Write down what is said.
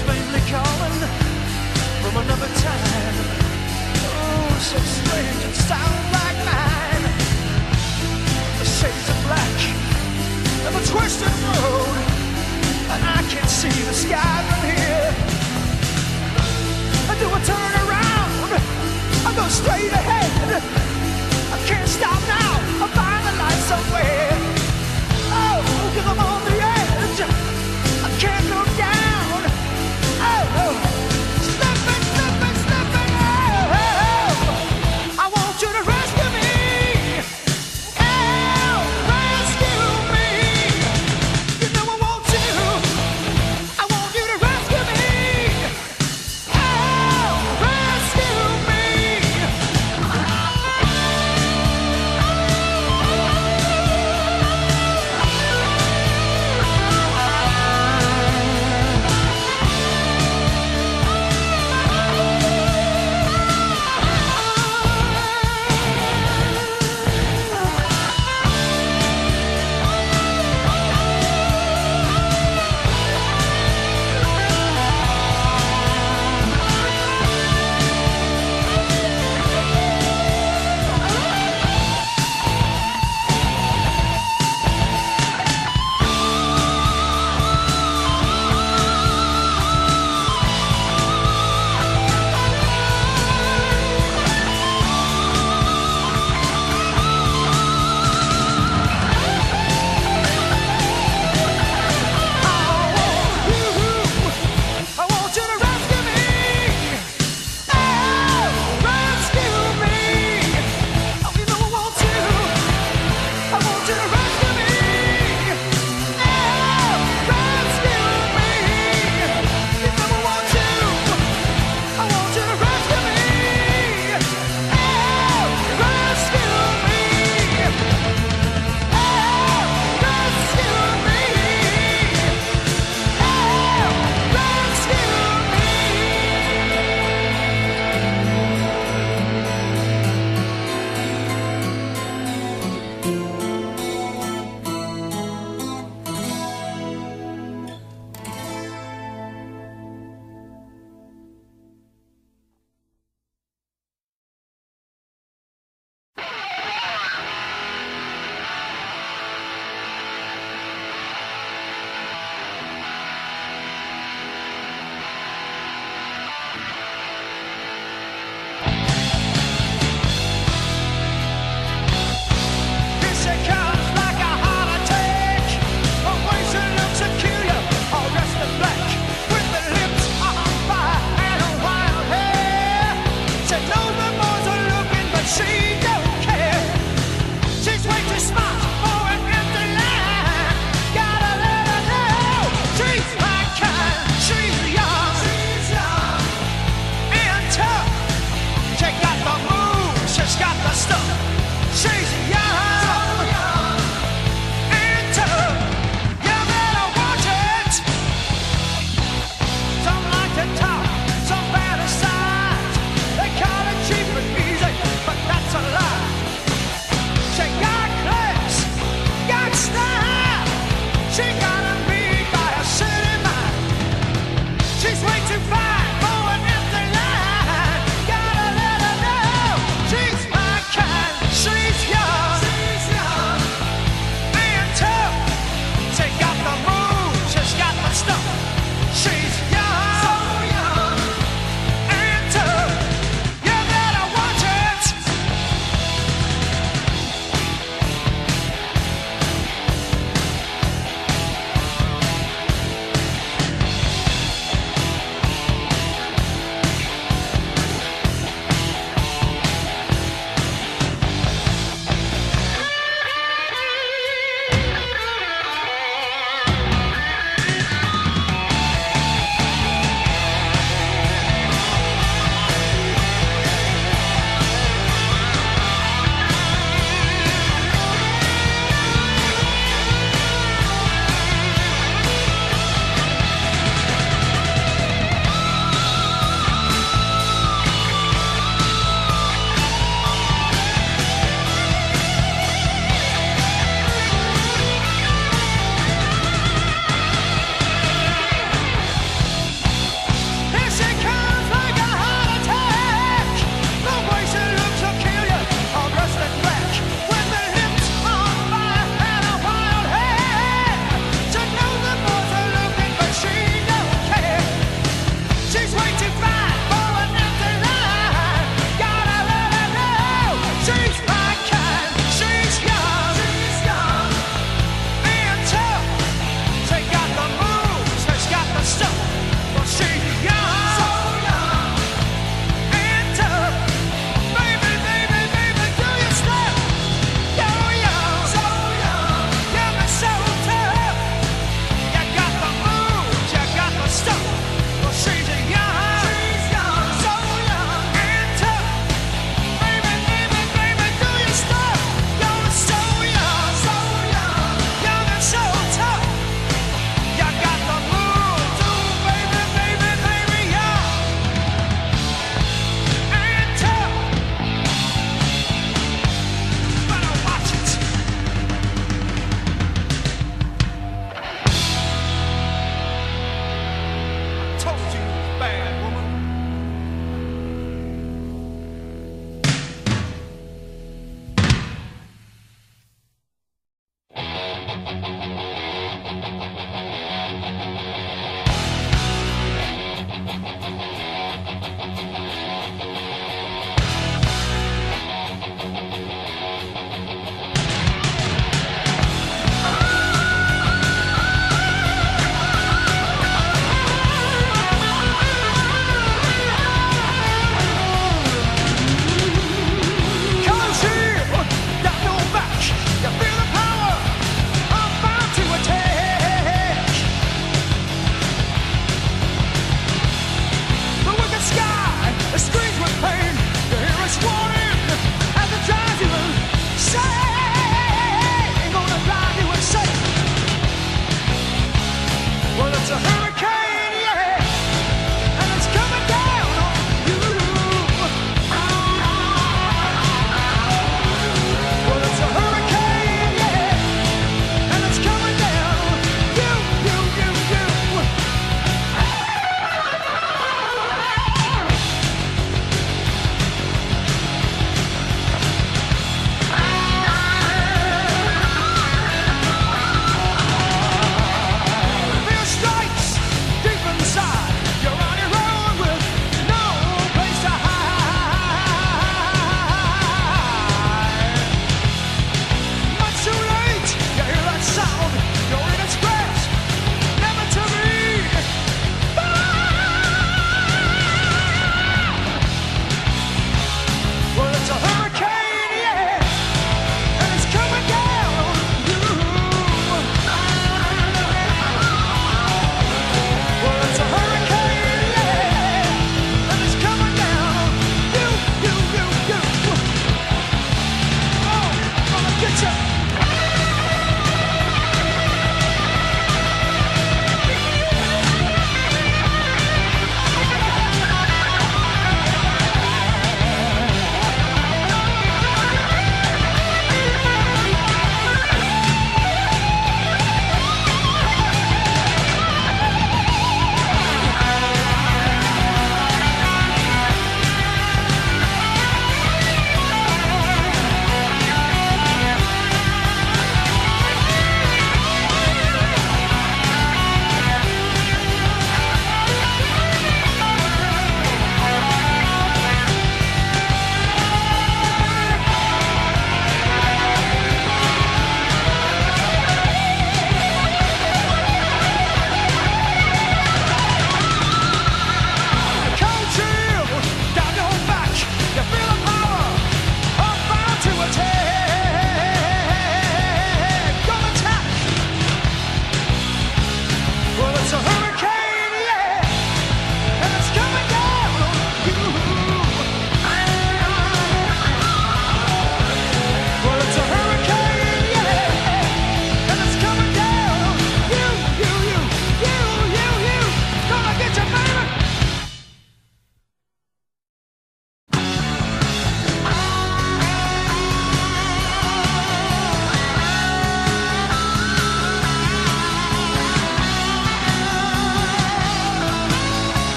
is faintly calling from another time. Oh, so strange and sound like mine. The shades are black and the twisted road, and I can see the sky from here. I do a turn around, I go straight ahead. I can't stop now, I find the light somewhere. Oh, cause I'm on